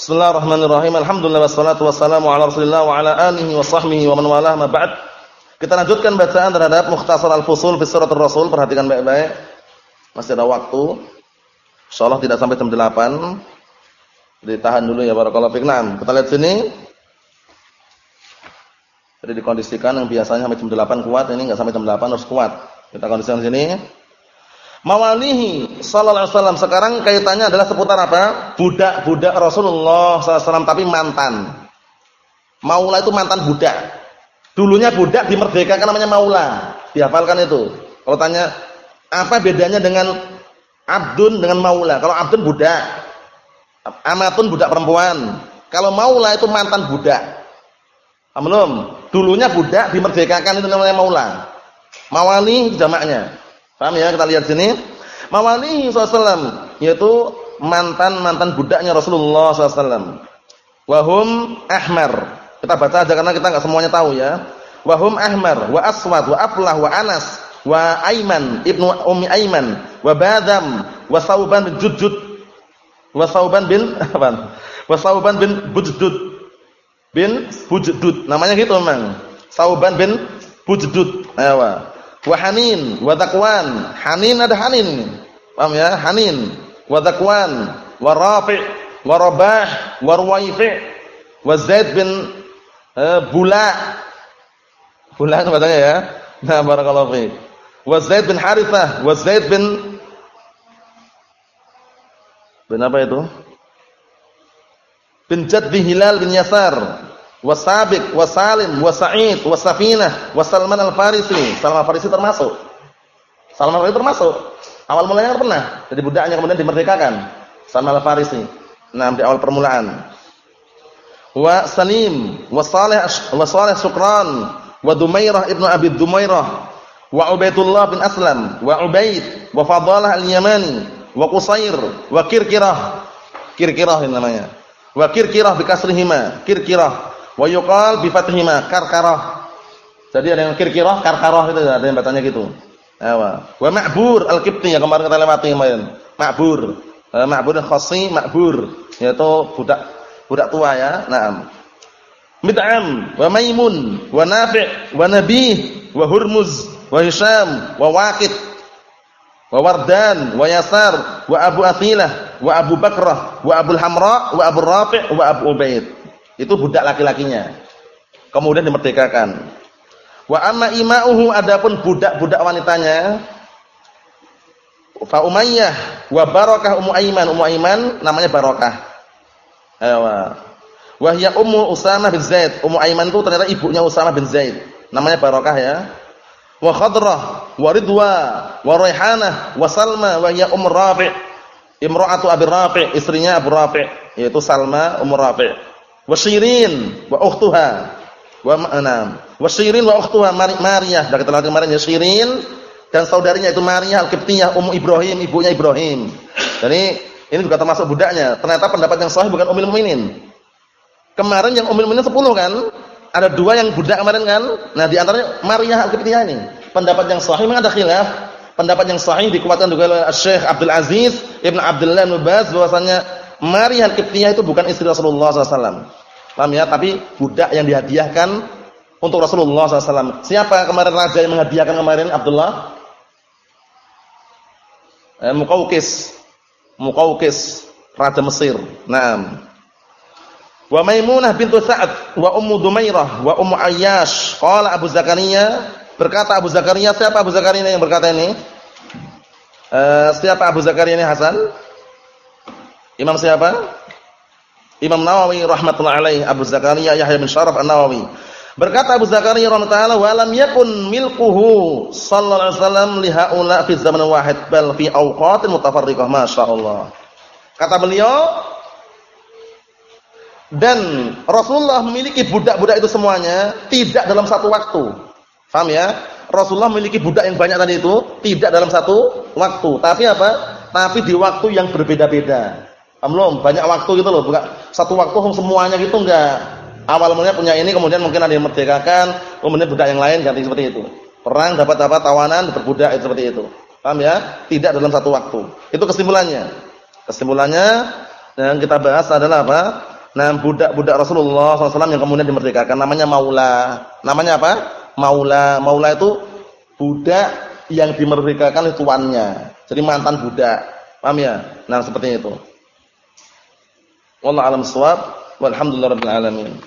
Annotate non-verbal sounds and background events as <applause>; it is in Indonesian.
Bismillahirrahmanirrahim. Alhamdulillah wassalatu wassalamu ala Rasulillah wa ala alihi wa sahbihi wa man walah ma ba'd. Kita lanjutkan bacaan terhadap Mukhtasar Al-Fusul fi Suratul Rasul. Perhatikan baik-baik. Masih ada waktu. Insyaallah tidak sampai jam 8. Ditahan dulu ya barakallahu fiik. Naam, kita lihat sini. Jadi dikondisikan yang biasanya sampai jam 8 kuat, ini enggak sampai jam 8 harus kuat. Kita kondisikan sini. Mawalihi sallallahu alaihi wasallam sekarang kaitannya adalah seputar apa? Budak-budak Rasulullah sallallahu alaihi wasallam tapi mantan. Maula itu mantan budak. Dulunya budak dimerdekakan namanya maula. Dihafalkan itu. Kalau tanya apa bedanya dengan abdun dengan maula? Kalau abdun budak. Amatun budak perempuan. Kalau maula itu mantan budak. Belum. Dulunya budak dimerdekakan itu namanya maula. Mawali jamaknya. Paham ya? Kita lihat sini. Mawalihi SAW yaitu mantan-mantan budaknya Rasulullah SAW. Wahum ahmar. Kita baca aja karena kita enggak semuanya tahu ya. Wahum ahmar wa aswad wa aflah wa anas wa aiman ibnu ummi aiman wa badam wa sauban bin judjud wa sauban bin <laughs> apa? Wa sauban bin bujdud bin bujdud. Namanya gitu memang. Sauban bin bujdud. Ayo wa hanin wa taqwan hanin ada hanin. Paham ya? Hanin wa taqwan wa rafi' wa rabah wa ruwaifi' wa zaid bin uh, bula. Bula bacanya ya? Nah barakallahu fi wa zaid bin harithah wa zaid bin bin apa itu? Bin jaddi hilal bin yasar Wasabiq, Wasalim, Wasa'id, Wasafinah, Wasalman al-Farisi. Salman al-Farisi termasuk. Salman al-Farisi termasuk. Awal mulanya pernah jadi budaknya kemudian dimerdekakan. Salman al-Farisi. Nah, di awal permulaan. Wa Salim, wa Salih, wa Salih Sukran, wa Dumairah ibnu Abi Dumairah, wa Ubaidullah bin Aslam, wa Ubaid, wa Fadalah al-Yamani, wa Qusair, wa Kirkirah. Kirkirah ini namanya. Wa Kirkirah bi kasrihima, Kirkirah Wa yuqal bi fathihima karkarah. Jadi ada yang kirkirah, karkarah itu ada yang bacanya gitu. Ewa. Wa ma'bur al-qibti yang kemarin kita lewati kemarin. Ma'bur. Uh, ma'bur khassi ma'bur yaitu budak budak tua ya. Naam. Mid'am wa Maimun wa Nafi' wa Nabih wa Hurmuz wa Hisham wa Waqid wa Wardan wa Yasar wa Abu Athilah wa Abu Bakrah wa Abu Hamra wa Abu Rafi' wa Abu Ubaid. Itu budak laki-lakinya. Kemudian dimerdekakan. Wa amma ima'uhu adapun budak-budak wanitanya fa Umayyah wa Barakah Ummu Aiman. Ummu Aiman namanya Barakah. Ayo. Wa hiya Ummu Usamah bin Zaid. Ummu Aiman itu ternyata ibunya Usamah bin Zaid. Namanya Barakah ya. Wa Khadrah wa Ridwa wa Raihanah wa Salma wa hiya Ummu Rafi'. Imra'atu Abi Rafi', istrinya Abu Rafi', yaitu Salma Ummu Rafi'. Wasyirin wa ukhtuha. Wa ma'nam. Wasyirin wa ukhtuha Maryah. Kita lihat kemarin ya dan saudarinya itu Maryah Al-Qibtiyah Ummu Ibrahim, ibunya Ibrahim. Jadi ini juga termasuk budaknya. Ternyata pendapat yang sahih bukan Ummul Mukminin. Kemarin yang Ummul Mukminin 10 kan? Ada dua yang budak kemarin kan? Nah, di antaranya Maryah Al-Qibtiyah ini. Pendapat yang sahih memang ada khilaf. Pendapat yang sahih dikuatkan juga oleh Syekh Abdul Aziz Ibn Abdullah Ibn Baz bahwasanya Maryah Al-Qibtiyah itu bukan istri Rasulullah SAW. Paham ya? Tapi budak yang dihadiahkan untuk Rasulullah SAW. Siapa kemarin raja yang menghadiahkan kemarin Abdullah? Eh, Muqawqis. Muqawqis, raja Mesir. Naam. Wa Maimunah bintu Sa'ad wa Ummu Dumairah wa Ummu Ayyash. Qala Abu Zakaria, berkata Abu Zakaria, siapa Abu Zakaria yang berkata ini? Uh, siapa Abu Zakaria ini Hasan? Imam siapa? Imam Nawawi rahmatullah alaih Abu Zakaria Yahya bin Syaraf An-Nawawi. Berkata Abu Zakaria rahimahullah taala wa lam yakun milkuhu sallallahu alaihi wasallam li haula fi zaman wahid bal fi awqatin mutafarriqah masyaallah. Kata beliau dan Rasulullah memiliki budak-budak itu semuanya tidak dalam satu waktu. Paham ya? Rasulullah memiliki budak yang banyak tadi itu tidak dalam satu waktu, tapi apa? Tapi di waktu yang berbeda-beda. Belum, banyak waktu gitu loh, bukan satu waktu semuanya gitu enggak. Awal mulanya punya ini, kemudian mungkin ada yang merdekakan, kemudian budak yang lain ganti seperti itu. Perang dapat dapat tawanan, berbudak itu seperti itu. Paham ya? Tidak dalam satu waktu. Itu kesimpulannya. Kesimpulannya yang kita bahas adalah apa? Nah, budak-budak Rasulullah SAW yang kemudian dimerdekakan namanya maula. Namanya apa? Maula. Maula itu budak yang dimerdekakan oleh tuannya. Jadi mantan budak. Paham ya? Nah, seperti itu. والله على الصواب والحمد لله رب العالمين.